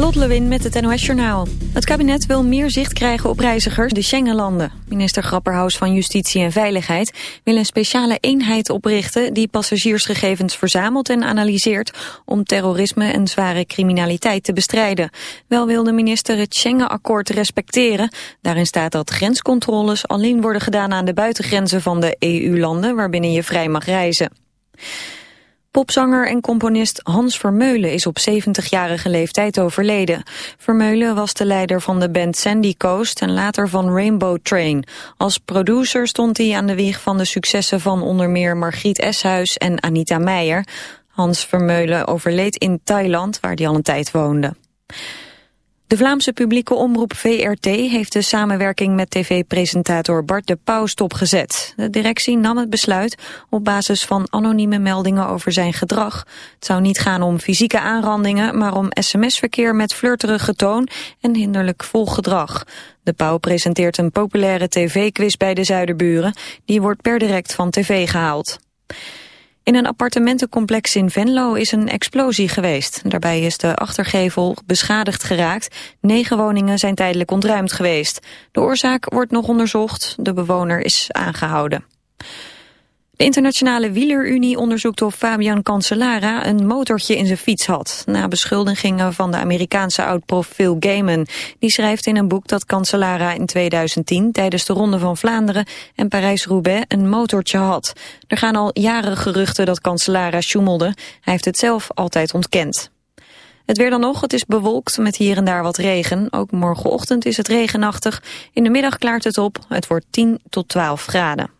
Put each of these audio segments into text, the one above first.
Lot Lewin met het NOS Journaal. Het kabinet wil meer zicht krijgen op reizigers de Schengenlanden. Minister Grapperhaus van Justitie en Veiligheid wil een speciale eenheid oprichten... die passagiersgegevens verzamelt en analyseert... om terrorisme en zware criminaliteit te bestrijden. Wel wil de minister het Schengenakkoord respecteren. Daarin staat dat grenscontroles alleen worden gedaan aan de buitengrenzen van de EU-landen... waarbinnen je vrij mag reizen. Popzanger en componist Hans Vermeulen is op 70-jarige leeftijd overleden. Vermeulen was de leider van de band Sandy Coast en later van Rainbow Train. Als producer stond hij aan de wieg van de successen van onder meer Margriet Eshuis en Anita Meijer. Hans Vermeulen overleed in Thailand, waar hij al een tijd woonde. De Vlaamse publieke omroep VRT heeft de samenwerking met tv-presentator Bart de Pauw stopgezet. De directie nam het besluit op basis van anonieme meldingen over zijn gedrag. Het zou niet gaan om fysieke aanrandingen, maar om sms-verkeer met flirterig getoon en hinderlijk volgedrag. De Pauw presenteert een populaire tv-quiz bij de Zuiderburen. Die wordt per direct van tv gehaald. In een appartementencomplex in Venlo is een explosie geweest. Daarbij is de achtergevel beschadigd geraakt. Negen woningen zijn tijdelijk ontruimd geweest. De oorzaak wordt nog onderzocht. De bewoner is aangehouden. De internationale wielerunie onderzoekt of Fabian Cancellara een motortje in zijn fiets had. Na beschuldigingen van de Amerikaanse oud-prof Phil Gaiman. Die schrijft in een boek dat Cancellara in 2010 tijdens de Ronde van Vlaanderen en Parijs-Roubaix een motortje had. Er gaan al jaren geruchten dat Cancellara sjoemelde. Hij heeft het zelf altijd ontkend. Het weer dan nog, het is bewolkt met hier en daar wat regen. Ook morgenochtend is het regenachtig. In de middag klaart het op. Het wordt 10 tot 12 graden.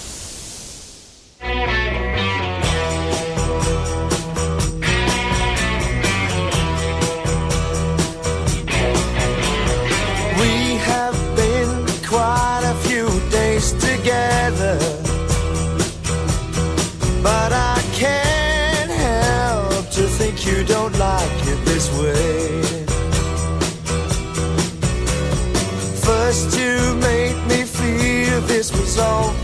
so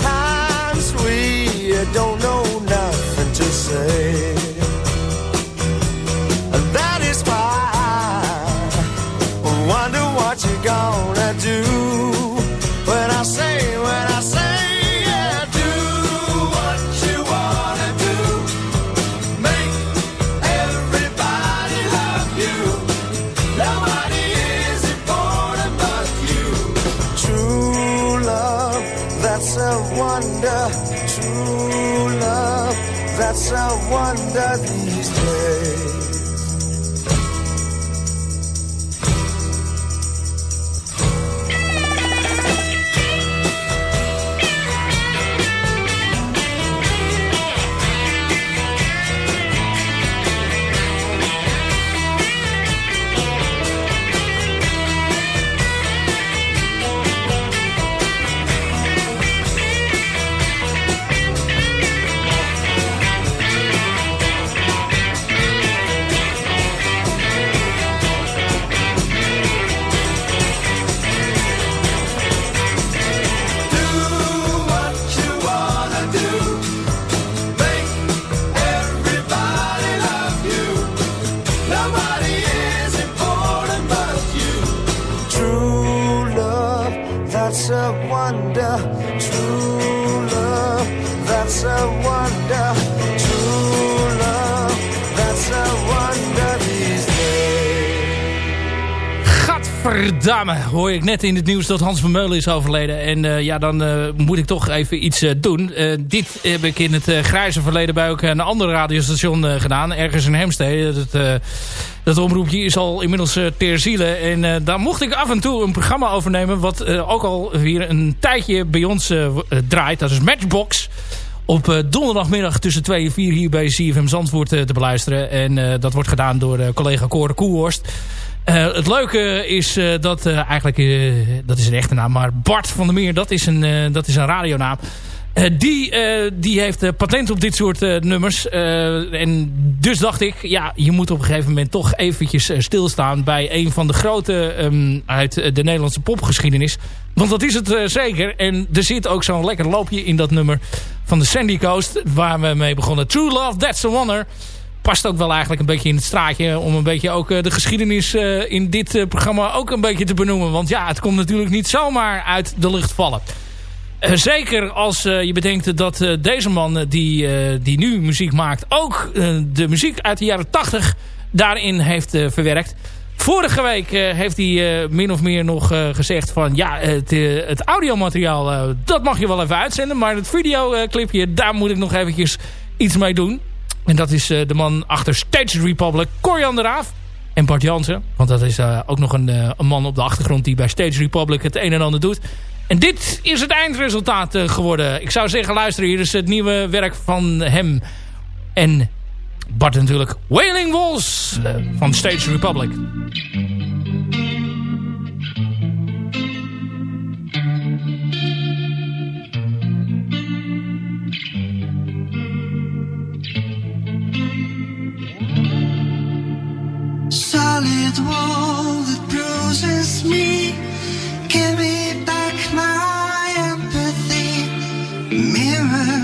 times we don't know nothing to say. underneath. Gadverdamme, hoor ik net in het nieuws dat Hans Vermeulen is overleden. En uh, ja, dan uh, moet ik toch even iets uh, doen. dit heb ik in het grijze verleden bij ook een ander radiostation gedaan. Ergens in Hemstede. Dat, dat omroepje is al inmiddels ter ziele. En daar mocht ik af en toe een programma overnemen. Wat ook al weer een tijdje bij ons draait. Dat is Matchbox op donderdagmiddag tussen 2 en 4 hier bij CFM Zandvoort te beluisteren. En dat wordt gedaan door collega Cor Koehorst. Uh, het leuke is uh, dat uh, eigenlijk, dat is een echte naam, maar Bart van der Meer, dat is een, dat is een radionaam. die, die heeft patent op dit soort nummers. en dus dacht ik, ja, je moet op een gegeven moment toch eventjes stilstaan bij een van de grote um, uit de Nederlandse popgeschiedenis. Want dat is het zeker. En er zit ook zo'n lekker loopje in dat nummer van de Sandy Coast, waar we mee begonnen. True Love, That's a Wonder past ook wel eigenlijk een beetje in het straatje... om een beetje ook uh, de geschiedenis uh, in dit uh, programma ook een beetje te benoemen. Want ja, het komt natuurlijk niet zomaar uit de lucht vallen. zeker als je bedenkt dat deze man die, die nu muziek maakt... ook de muziek uit de jaren 80 daarin heeft verwerkt. Vorige week heeft hij min of meer nog gezegd van... ja, het, het audiomateriaal, dat mag je wel even uitzenden... maar het videoclipje, daar moet ik nog eventjes iets mee doen. En dat is uh, de man achter Stage Republic, Corian de Raaf. En Bart Jansen. Want dat is uh, ook nog een, uh, een, man op de achtergrond die bij Stage Republic het een en ander doet. En dit is het eindresultaat geworden. Ik zou zeggen, luister, hier is het nieuwe werk van hem. En Bart natuurlijk. Wailing Walls van Stage Republic. Solid wall that bruises me. Give me back my empathy. Mirror,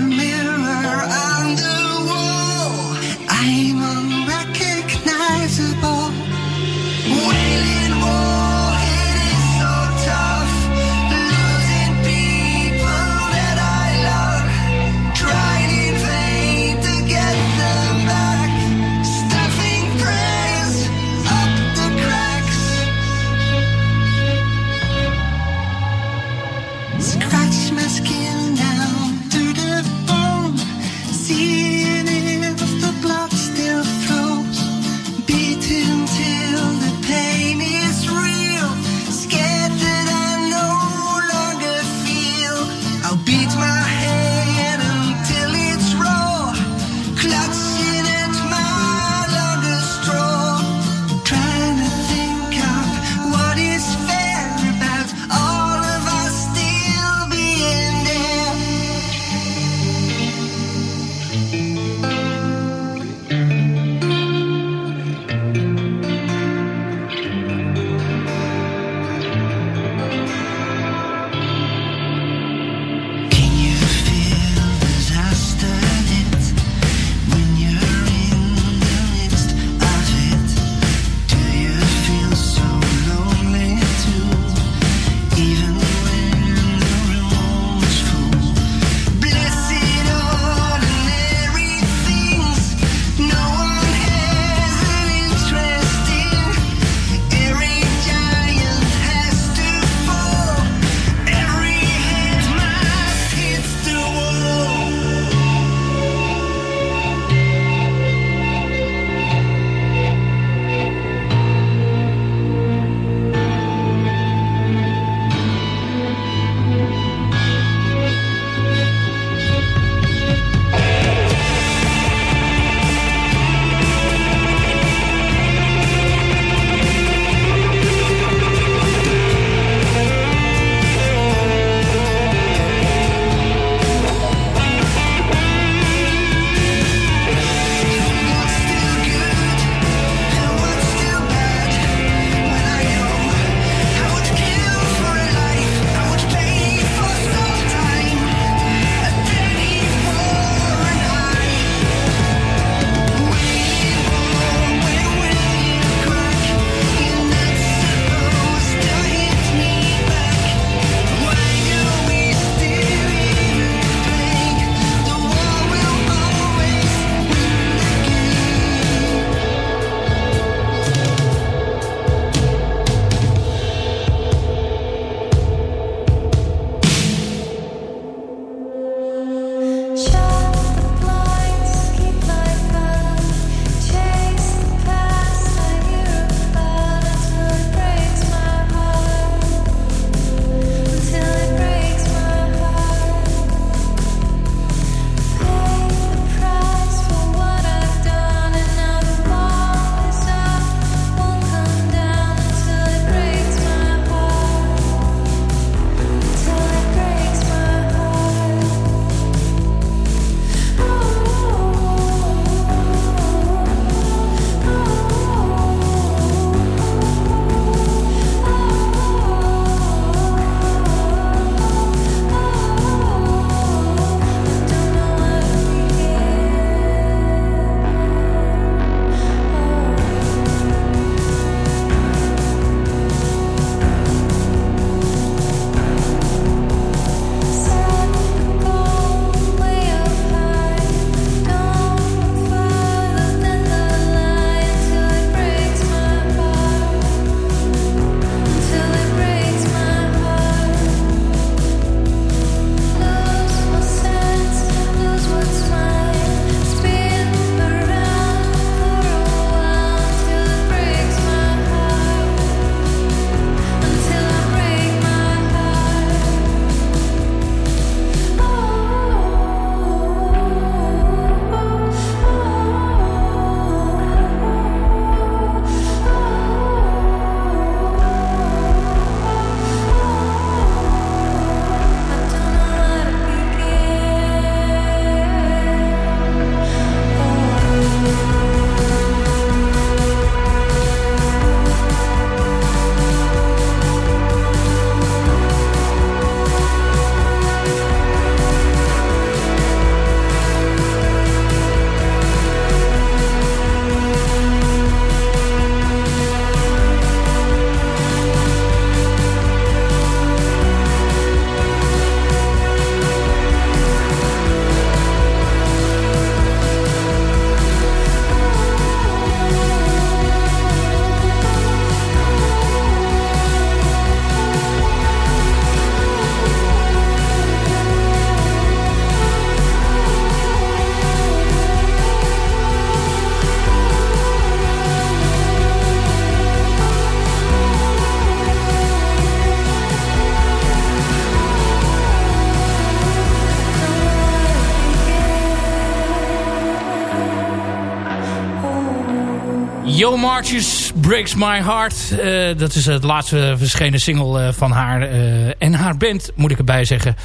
Marches Breaks My Heart. Uh, dat is het laatste verschenen single uh, van haar. Uh, en haar band, moet ik erbij zeggen.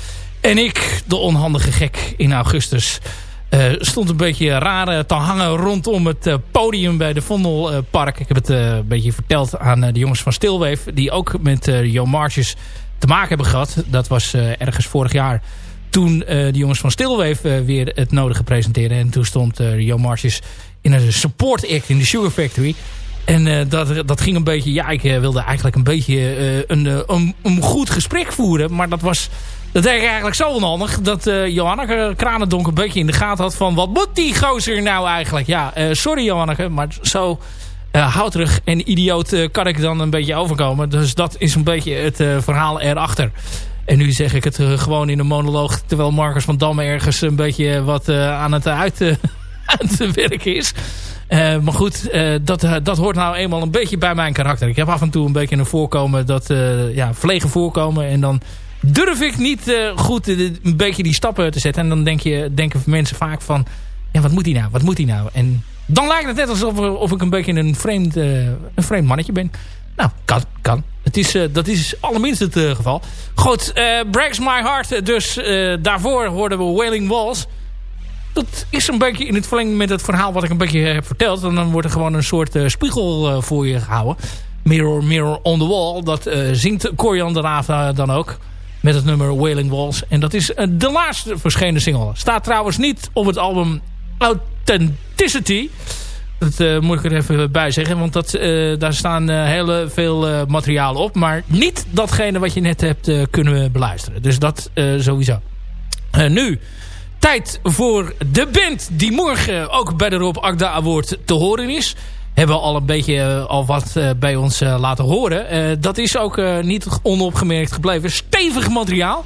En ik, de onhandige gek in augustus... stond een beetje raar te hangen rondom het podium bij de Vondelpark. ik heb het een beetje verteld aan de jongens van Stilwave... die ook met Yo Marches te maken hebben gehad. Dat was ergens vorig jaar toen de jongens van Stilwave weer het nodige presenteerden. En toen stond Yo Marches in een support act in de Sugar Factory. En uh, dat, dat ging een beetje... Ja, ik uh, wilde eigenlijk een beetje uh, een, een, goed gesprek voeren. Maar dat was... Dat deed ik eigenlijk zo onhandig. Dat Johanneke Kranendonk een beetje in de gaten had van... Wat moet die gozer nou eigenlijk? Ja, sorry Johanneke. Maar zo houterig en idioot kan ik dan een beetje overkomen. Dus dat is een beetje het verhaal erachter. En nu zeg ik het gewoon in een monoloog... terwijl Marcus van Damme ergens een beetje wat aan het uit aan werk is. Uh, maar goed, uh, dat, uh, dat hoort nou eenmaal een beetje bij mijn karakter. Ik heb af en toe een beetje een voorkomen, dat ja, verlegen voorkomen. En dan durf ik niet goed een beetje die stappen te zetten. En dan denk je, denken mensen vaak van, ja, wat moet hij nou? Wat moet hij nou? En dan lijkt het net alsof of ik een beetje een vreemd, een vreemd mannetje ben. Nou, kan, kan. Het is, dat is allerminst het geval. Goed, Breaks My Heart. Dus daarvoor hoorden we Wailing Walls dat is een beetje in het verlengde met het verhaal wat ik een beetje heb verteld. En dan wordt er gewoon een soort uh, spiegel uh, voor je gehouden. Mirror, Mirror on the Wall. Dat uh, zingt Coriander Ava dan ook. Met het nummer Wailing Walls. En dat is de laatste verschenen single. Staat trouwens niet op het album Authenticity. Dat moet ik er even bij zeggen. Want dat, daar staan heel veel materiaal op. Maar niet datgene wat je net hebt kunnen beluisteren. Dus dat sowieso. nu tijd voor de band die morgen ook bij de Rob Agda Award te horen is. Hebben we al een beetje uh, al wat uh, bij ons uh, laten horen. dat is ook niet onopgemerkt gebleven. Stevig materiaal.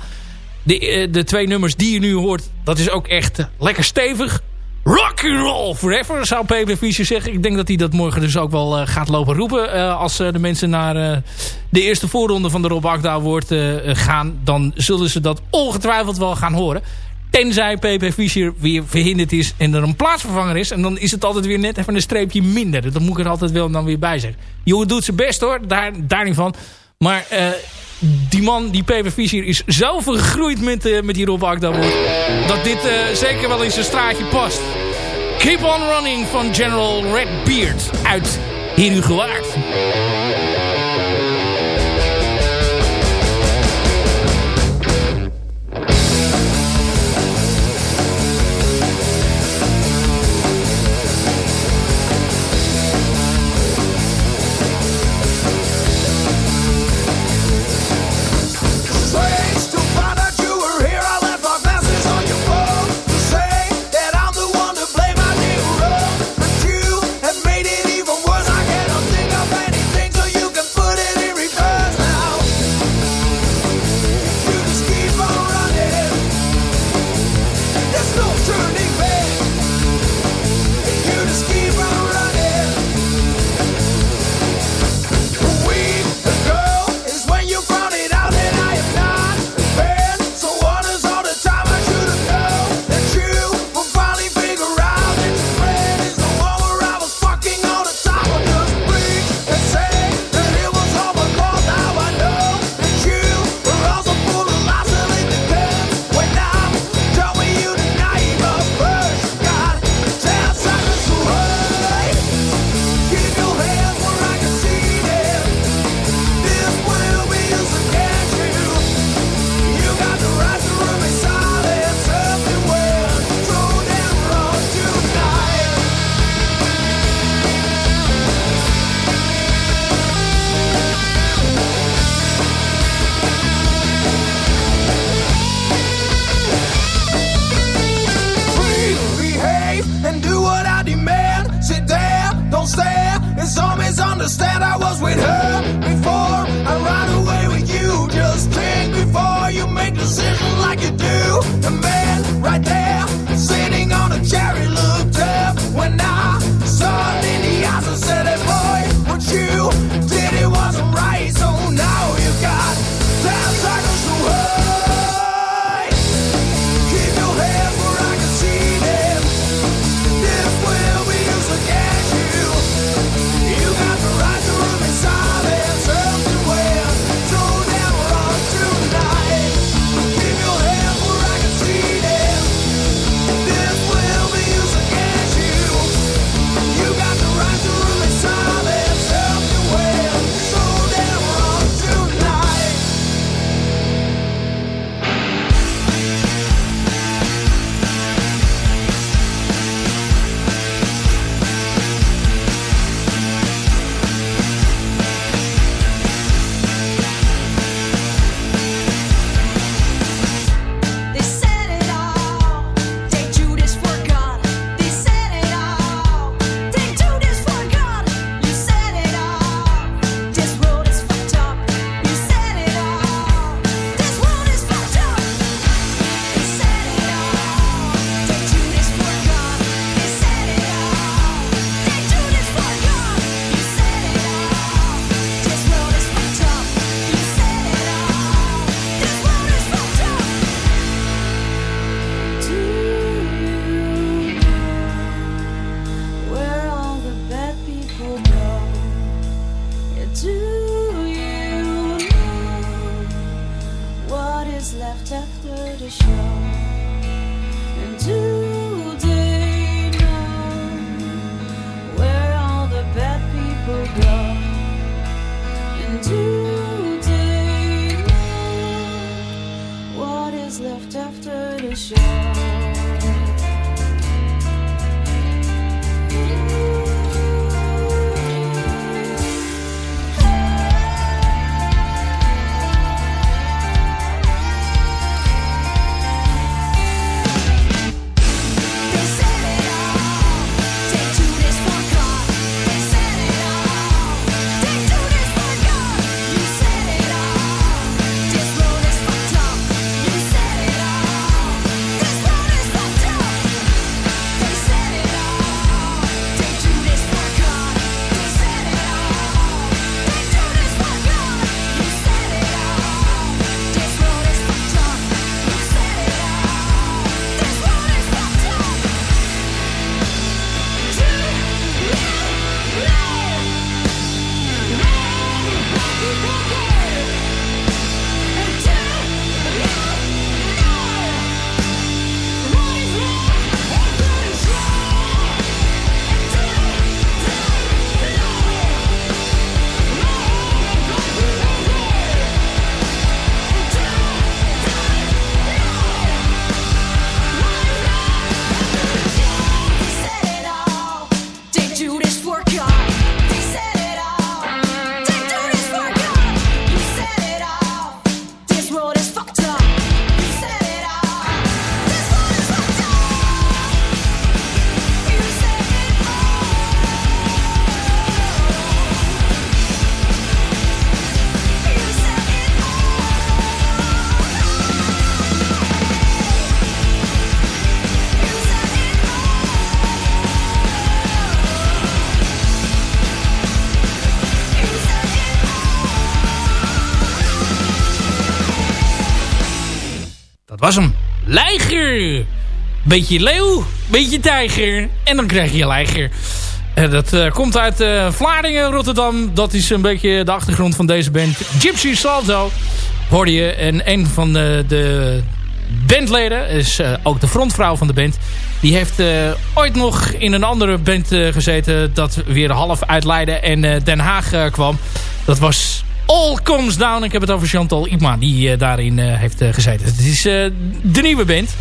De, de twee nummers die je nu hoort, dat is ook echt lekker stevig. Rock and roll forever, zou Peter Fischer zeggen. Ik denk dat hij dat morgen dus ook wel gaat lopen roepen. als de mensen naar de eerste voorronde van de Rob Agda Award gaan... dan zullen ze dat ongetwijfeld wel gaan horen. Tenzij PP Fischer weer verhinderd is en er een plaatsvervanger is. En dan is het altijd weer net even een streepje minder. Dat moet ik er altijd wel dan weer bij zeggen. Jongen doet zijn best hoor, daar, daar niet van. Maar uh, die man, die PP Fischer, is zo vergroeid met, uh, met die Rob dat dit uh, zeker wel in zijn straatje past. Keep on Running van General Redbeard uit Herugewaard. So Leiger. Beetje leeuw, beetje tijger. En dan krijg je leiger. Eh, dat eh, komt uit eh Vlaardingen, Rotterdam. Dat is een beetje de achtergrond van deze band. Gypsy Salto hoorde je. En een van de, de bandleden, is ook de frontvrouw van de band... die heeft ooit nog in een andere band gezeten... dat weer half uit Leiden en Den Haag kwam. Dat was Comes Down. Ik heb het over Chantal Ipma, die eh, daarin eh, heeft eh, gezeten. Het is de nieuwe band...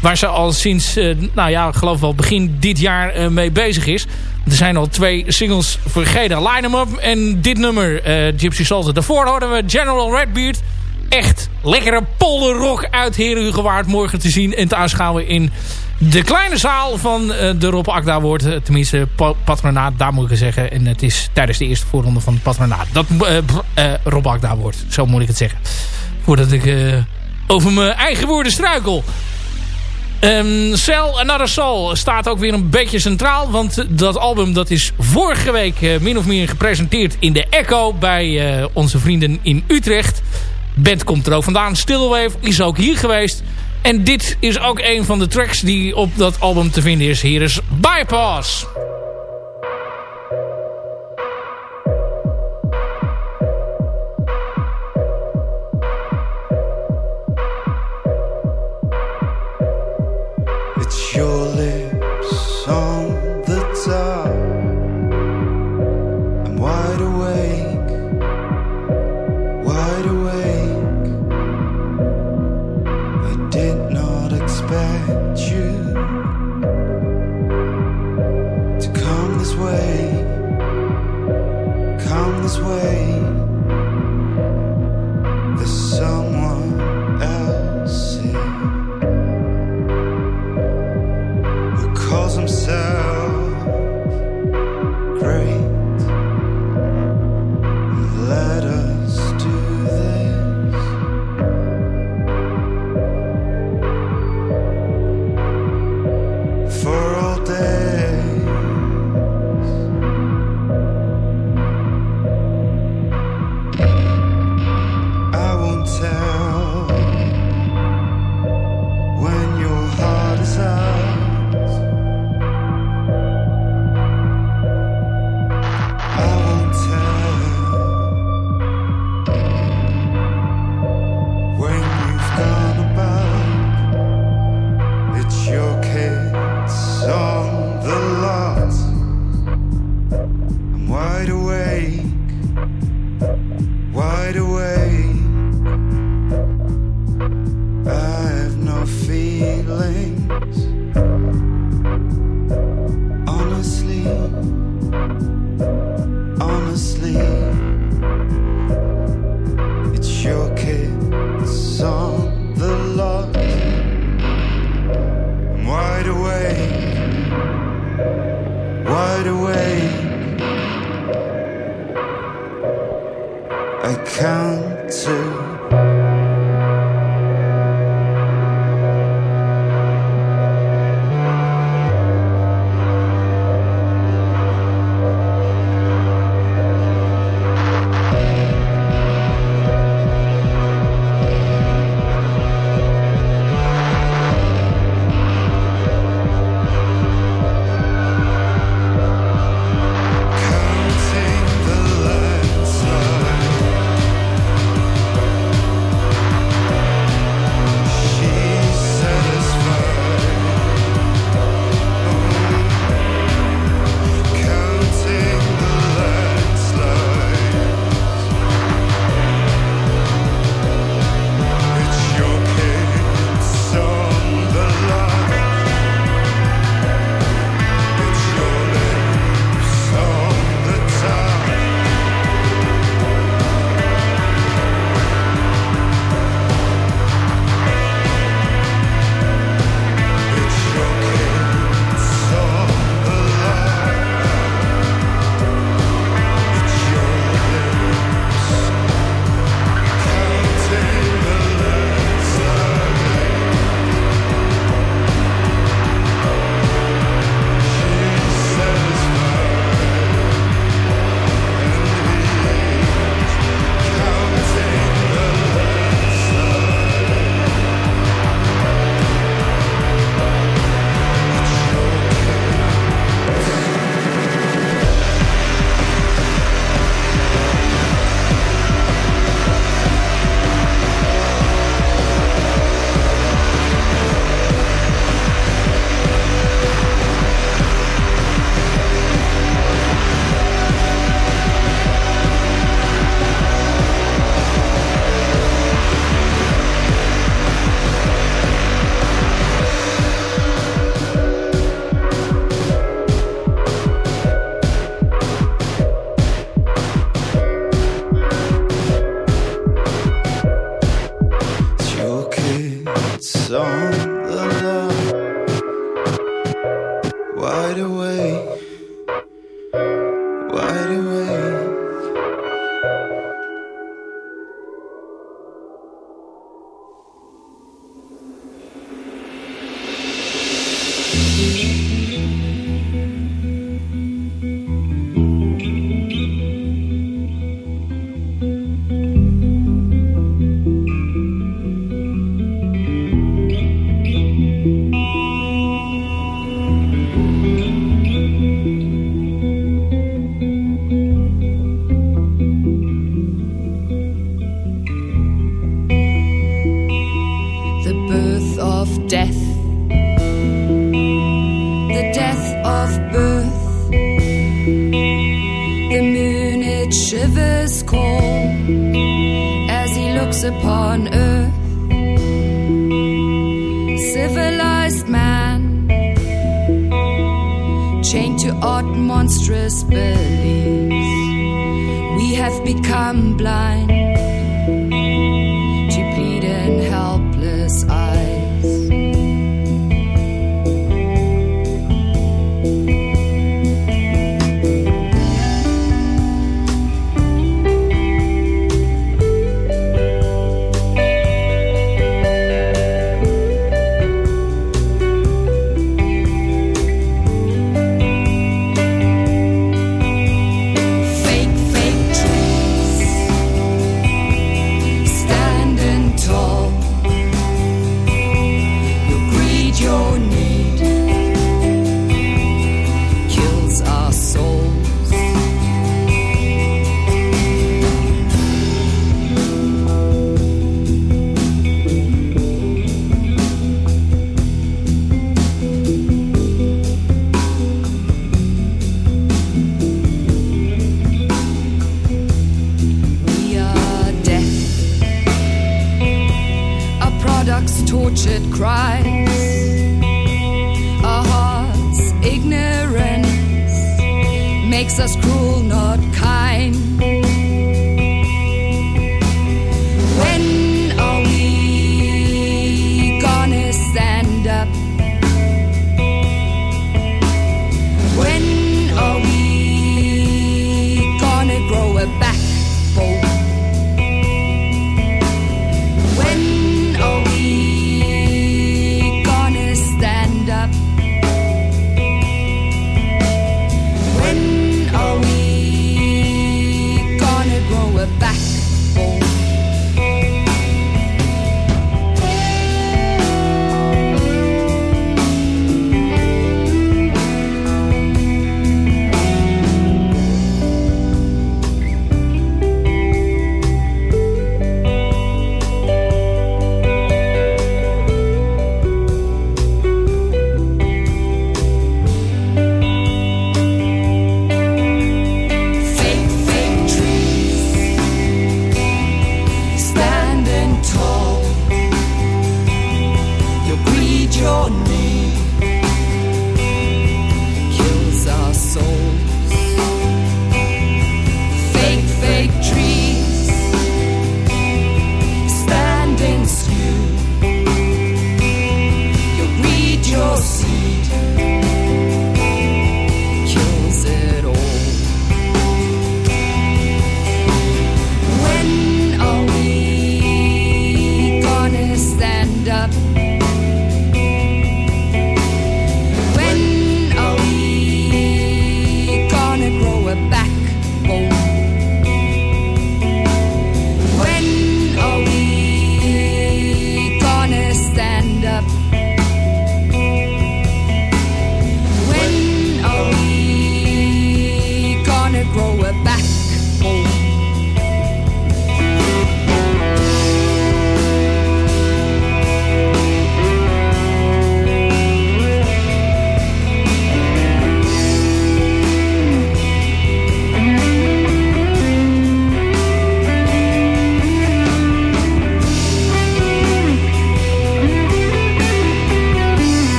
Waar ze al sinds, nou ja, ik geloof wel begin dit jaar mee bezig is. Er zijn al twee singles vergeten. Line 'em Up en dit nummer, Gypsy Salsa. Daarvoor hoorden we General Redbeard. Echt lekkere polderrock uit Herenhugewaard morgen te zien en te aanschouwen in de kleine zaal van eh, de Rob Akda wordt. eh, tenminste, pa- patronaat, daar moet ik zeggen. En het is tijdens de eerste voorronde van het patronaat. Dat eh, Rob Akda wordt, zo moet ik het zeggen. Voordat ik over mijn eigen woorden struikel. Ehm Cell Another Soul staat ook weer een beetje centraal. Want dat album dat is vorige week min of meer gepresenteerd in de Echo bij onze vrienden in Utrecht. Band komt er ook vandaan. Stillwave is ook hier geweest. En dit is ook een van de tracks die op dat album te vinden is. Hier is Bypass. upon earth. Civilized man, chained to odd monstrous beliefs, we have become blind.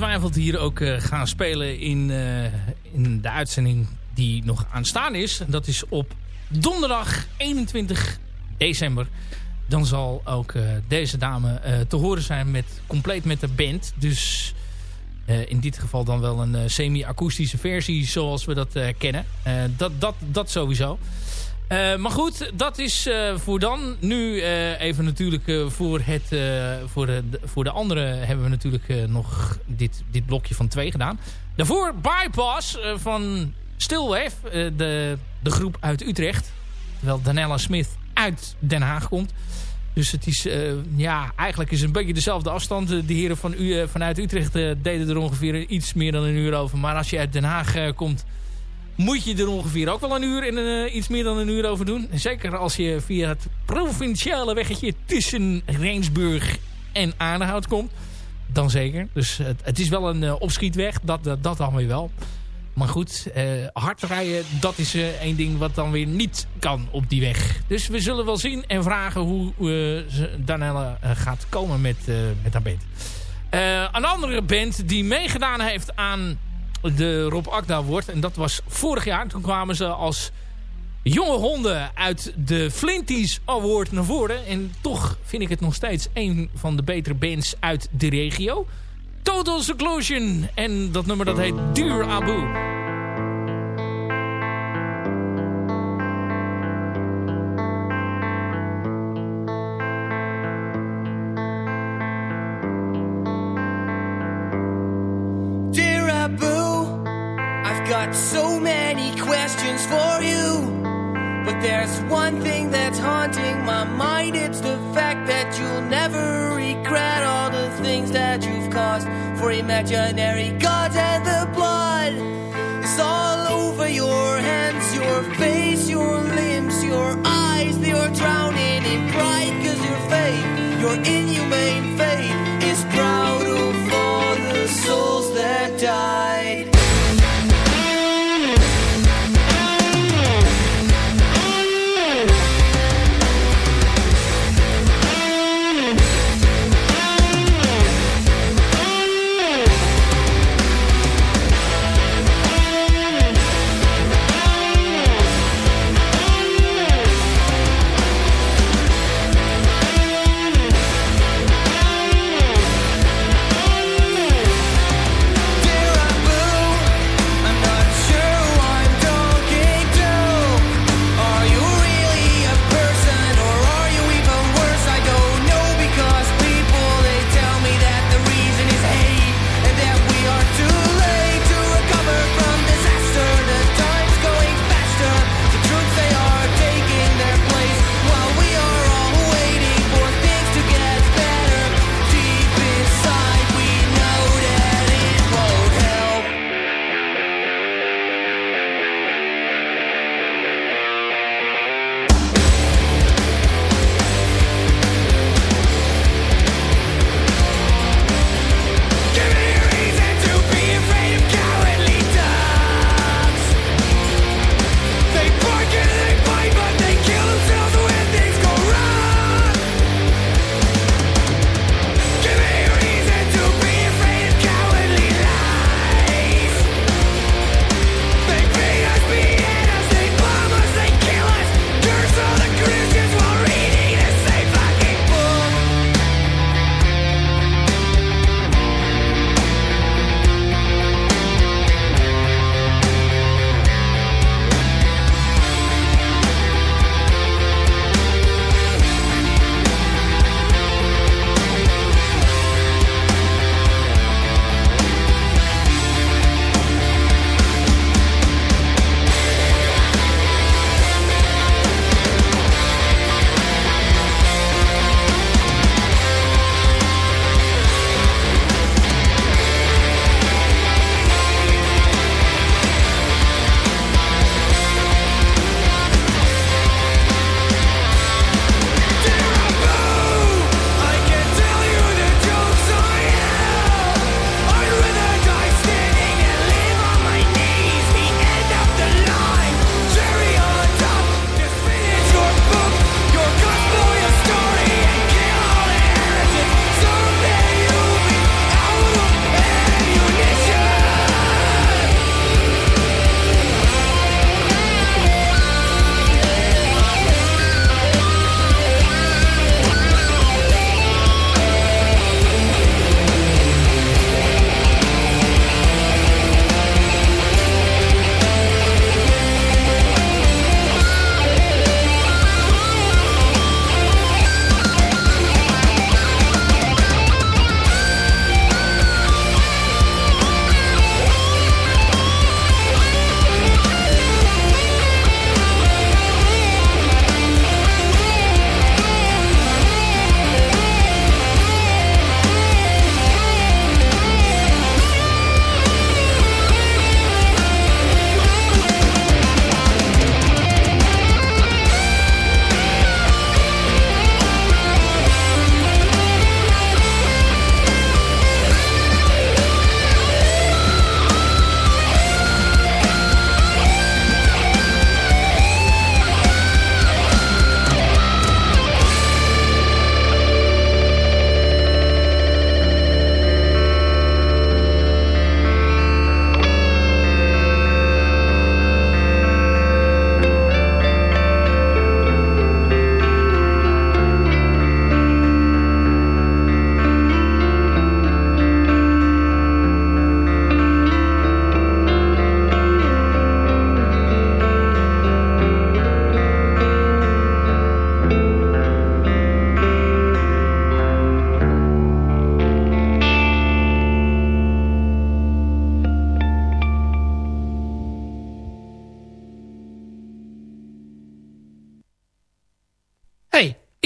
Ongetwijfeld hier ook eh, gaan spelen in, eh, in de uitzending die nog aanstaan is. Dat is op donderdag 21 december. Dan zal ook eh, deze dame te horen zijn met, compleet met de band. Dus in dit geval dan wel een semi-akoestische versie zoals we dat kennen. Dat, dat, dat sowieso. Eh, maar goed, dat is eh, voor dan. Nu eh, even natuurlijk voor, het, voor, de, voor de andere hebben we natuurlijk nog dit, dit blokje van twee gedaan. Daarvoor Bypass van Stillwave, eh, de, de groep uit Utrecht. Terwijl Danella Smith uit Den Haag komt. Dus het is, ja, eigenlijk is een beetje dezelfde afstand. De heren van u, vanuit Utrecht deden er ongeveer iets meer dan een uur over. Maar als je uit Den Haag komt, moet je er ongeveer ook wel een uur en eh, iets meer dan een uur over doen. Zeker als je via het provinciale weggetje tussen Rijnsburg en Aardenhout komt. Dan zeker. Dus het, het is wel een eh, opschietweg, dat, dat, dat dan weer wel. Maar goed, eh, hard rijden, dat is één ding wat dan weer niet kan op die weg. Dus we zullen wel zien en vragen hoe ze Danella eh, gaat komen met, met haar band. Een andere band die meegedaan heeft aan de Rob Akda Award. En dat was vorig jaar. Toen kwamen ze als jonge honden uit de Flinties Award naar voren. En toch vind ik het nog steeds een van de betere bands uit de regio. Total Seclusion. En dat nummer dat heet Duur Abu. Got so many questions for you. But there's one thing that's haunting my mind. It's the fact that you'll never regret all the things that you've caused for imaginary gods and the blood is all over your hands, your face, your limbs, your eyes. You're drowning in pride because your faith, your inhumane faith, is proud of all the souls that died.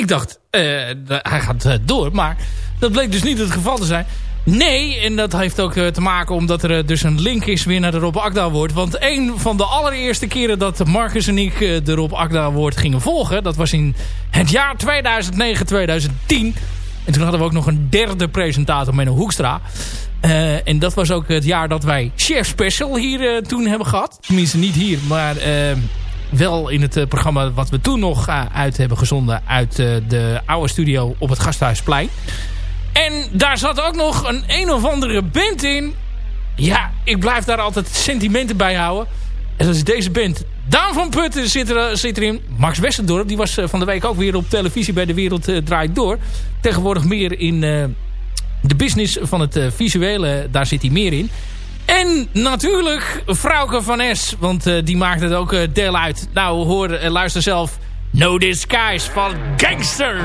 Ik dacht, eh, hij gaat eh, door. Maar dat bleek dus niet het geval te zijn. Nee, en dat heeft ook eh, te maken omdat er dus een link is weer naar de Rob Akda woord. Want een van de allereerste keren dat Marcus en ik de Rob Akda woord gingen volgen... dat was in het jaar 2009-2010... En toen hadden we ook nog een derde presentator, Menno Hoekstra. Eh, en dat was ook het jaar dat wij Chef Special hier toen hebben gehad. Tenminste niet hier, maar wel in het eh, programma wat we toen nog eh, uit hebben gezonden... uit eh, de oude studio op het Gasthuisplein. En daar zat ook nog een een of andere band in. Ja, ik blijf daar altijd sentimenten bij houden. En dat is deze band. Daan van Putten zit, er, zit erin. Max Westendorp, die was van de week ook weer op televisie bij De Wereld Draait Door. Tegenwoordig meer in de business van het visuele. Daar zit hij meer in. En natuurlijk Frauke van S. Want eh, die maakt het ook eh, deel uit. Nou, hoor, eh, luister zelf. No Disguise van Gangster.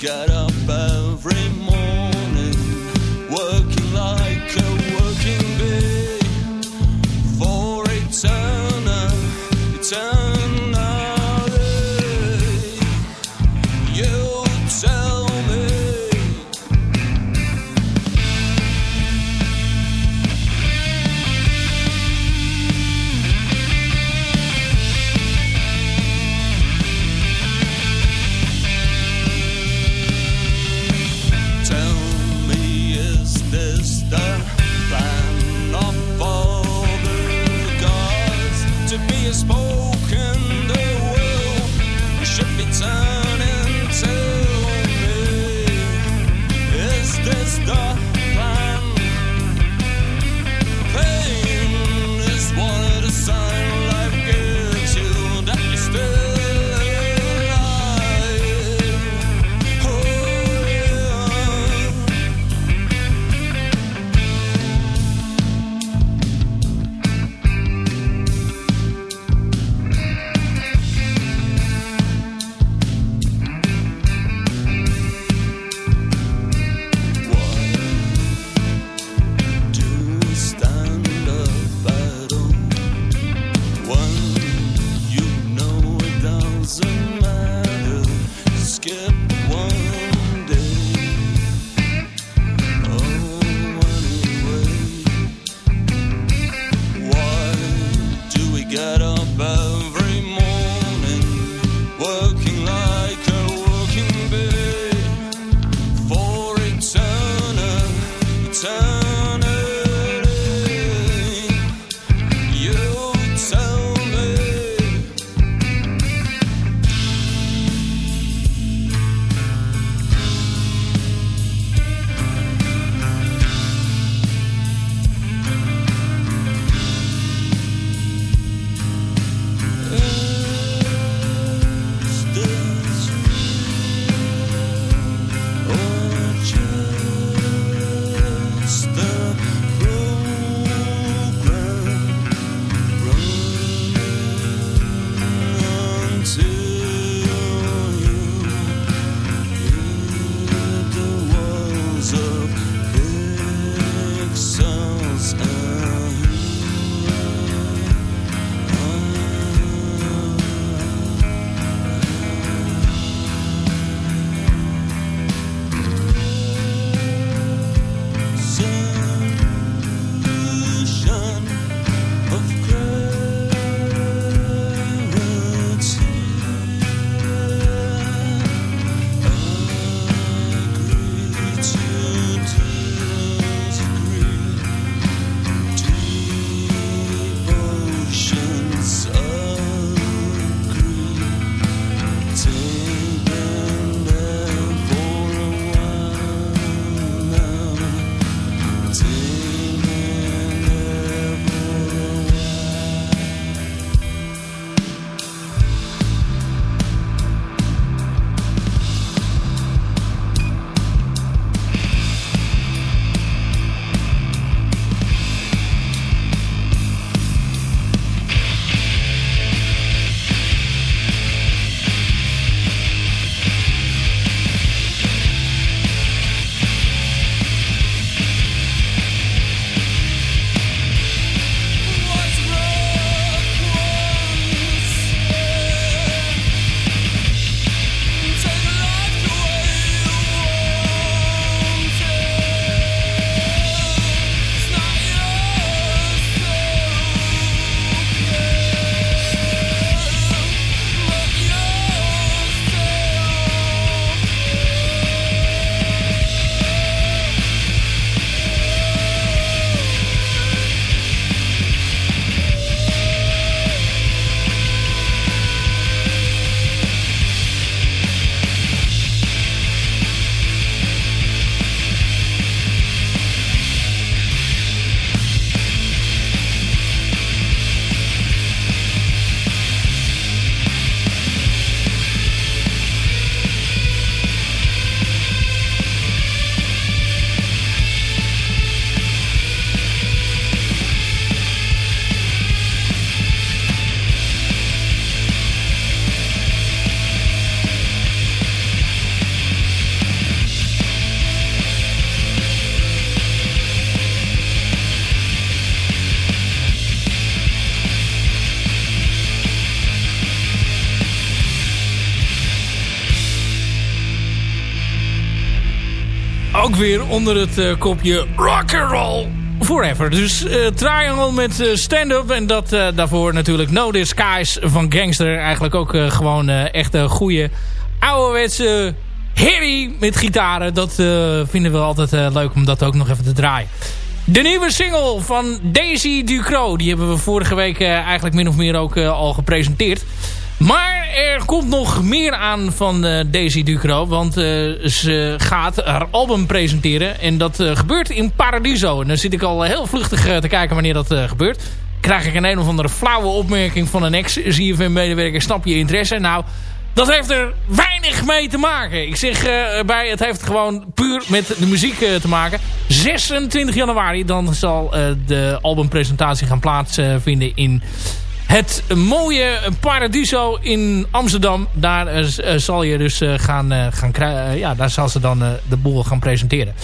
get up every morning. Weer onder het eh, kopje rock roll forever. Dus eh, Triangle met eh, stand-up en dat eh, daarvoor natuurlijk No Disguise van Gangster. Eigenlijk ook eh, gewoon eh, echt een goede ouderwetse herrie met gitaren. Dat eh, vinden we altijd eh, leuk om dat ook nog even te draaien. De nieuwe single van Daisy Ducro. Die hebben we vorige week eh, eigenlijk min of meer ook eh, al gepresenteerd. Maar er komt nog meer aan van eh, Daisy Ducro. Want eh, ze gaat haar album presenteren. En dat eh, gebeurt in Paradiso. En dan zit ik al heel vluchtig te kijken wanneer dat gebeurt. Krijg ik een een of andere flauwe opmerking van een ex-ZFM-medewerker. Snap je interesse? Nou, dat heeft er weinig mee te maken. Ik zeg bij, het heeft gewoon puur met de muziek te maken. 26 januari, dan zal de albumpresentatie gaan plaatsvinden in het mooie Paradiso in Amsterdam. Daar eh, eh, zal je dus eh, gaan, gaan ja, daar zal ze dan de boel gaan presenteren.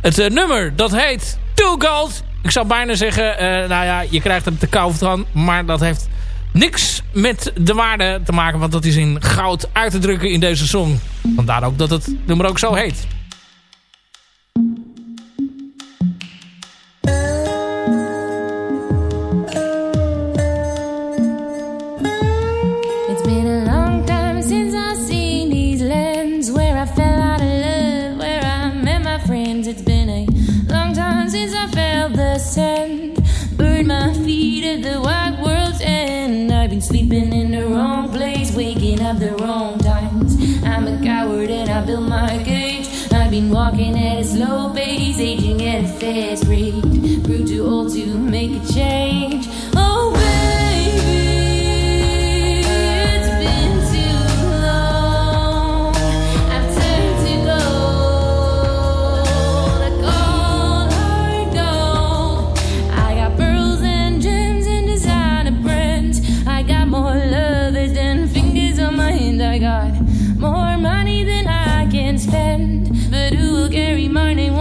Het nummer, dat heet Two Gold. Ik zou bijna zeggen, nou ja, je krijgt er te koud van. Maar dat heeft niks met de waarde te maken. Want dat is in goud uit te drukken in deze song. Vandaar ook dat het nummer ook zo heet. In the wrong place, waking up the wrong times. I'm a coward and I built my cage. I've been walking at a slow pace, aging at a fast rate. Grew too old to make a change. Will carry my name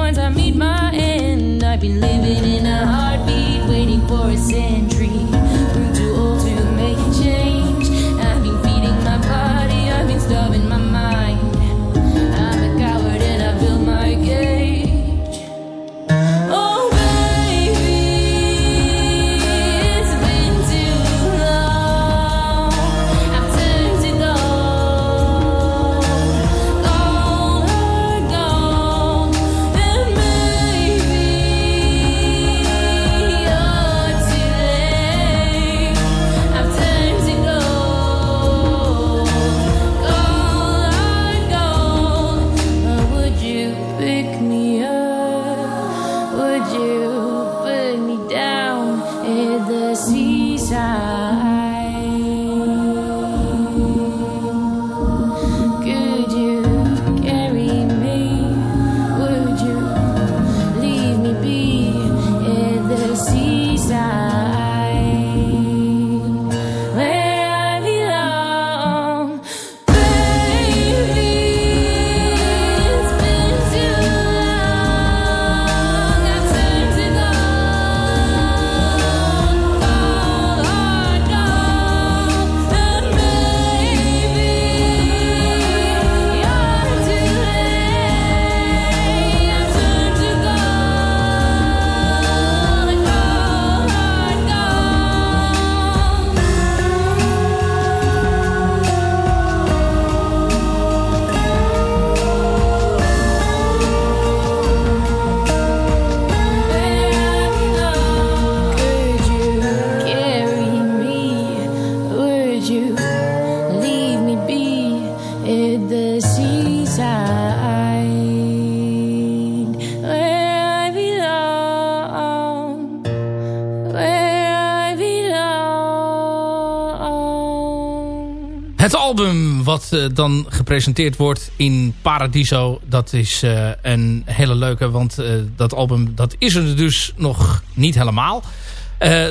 album wat eh, dan gepresenteerd wordt in Paradiso... dat is eh, een hele leuke, want eh, dat album dat is er dus nog niet helemaal.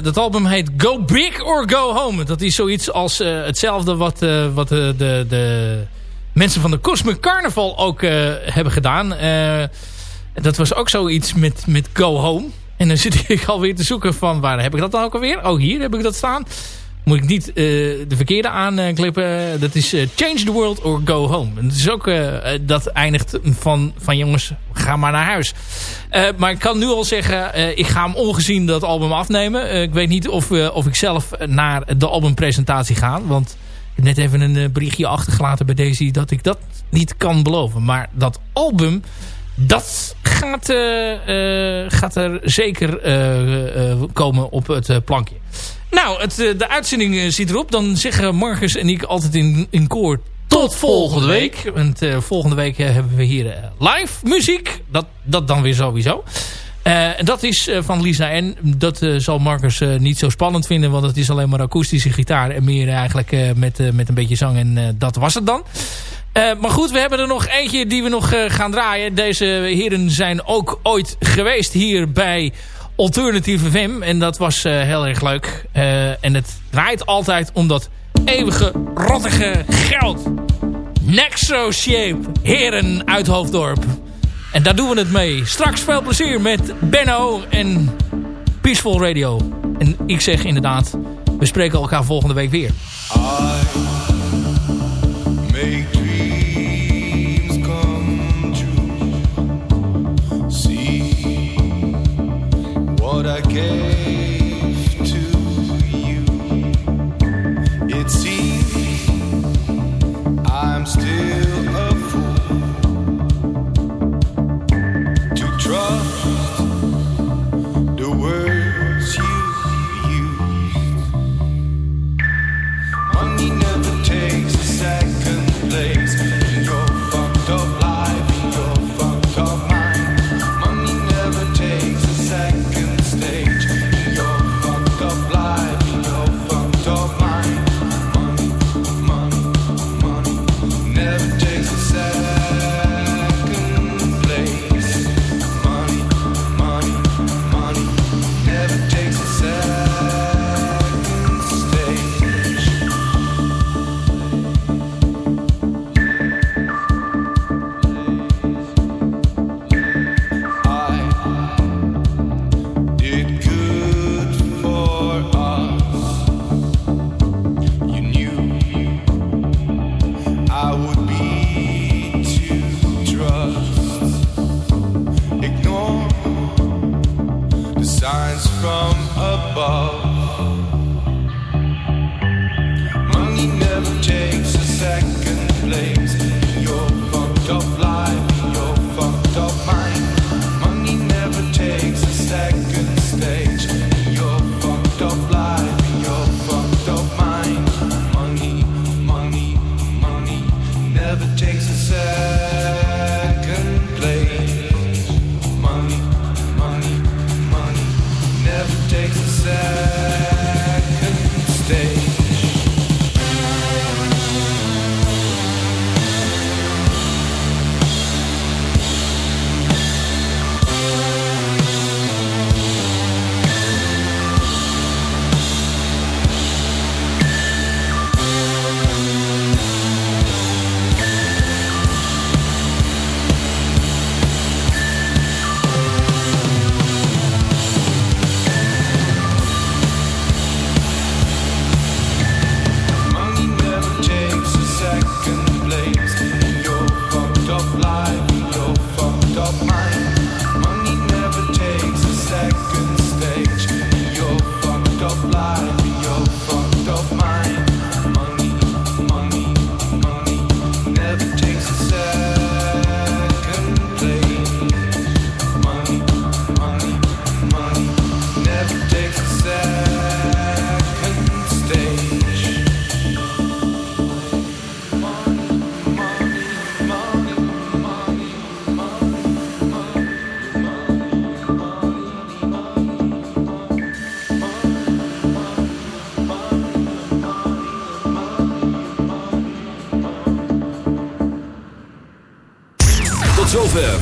Dat album heet Go Big or Go Home. Dat is zoiets als hetzelfde wat, wat de, de mensen van de Cosmic Carnival ook hebben gedaan. Dat was ook zoiets met, met Go Home. En dan zit ik alweer te zoeken van waar heb ik dat dan ook alweer? Oh, hier heb ik dat staan. Moet ik niet eh, de verkeerde aanklippen. Dat is eh, Change the World or Go Home. En het is ook, eh, dat eindigt van, van jongens, ga maar naar huis. Maar ik kan nu al zeggen, ik ga hem ongezien dat album afnemen. Ik weet niet of, of ik zelf naar de albumpresentatie ga. Want net even een berichtje achtergelaten bij Daisy dat ik dat niet kan beloven. Maar dat album, dat gaat, gaat er zeker komen op het plankje. Nou, het, eh, de uitzending eh, zit erop. Dan zeggen Marcus en ik altijd in, in koor tot volgende week. Want eh, volgende week hebben we hier live muziek. Dat, dat dan weer sowieso. En dat is van Lisa en dat zal Marcus niet zo spannend vinden. Want het is alleen maar akoestische gitaar. En meer eigenlijk met, met een beetje zang. En dat was het dan. Maar goed, we hebben er nog eentje die we nog gaan draaien. Deze heren zijn ook ooit geweest hier bij Alternative FM. En dat was eh, heel erg leuk. Eh, en het draait altijd om dat eeuwige, rottige geld. Nexo Shape, heren uit Hoofddorp. En daar doen we het mee. Straks veel plezier met Benno en Peaceful Radio. En ik zeg inderdaad, we spreken elkaar volgende week weer. Make Yeah.